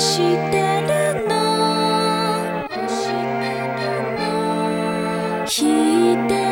してるの」「してるの」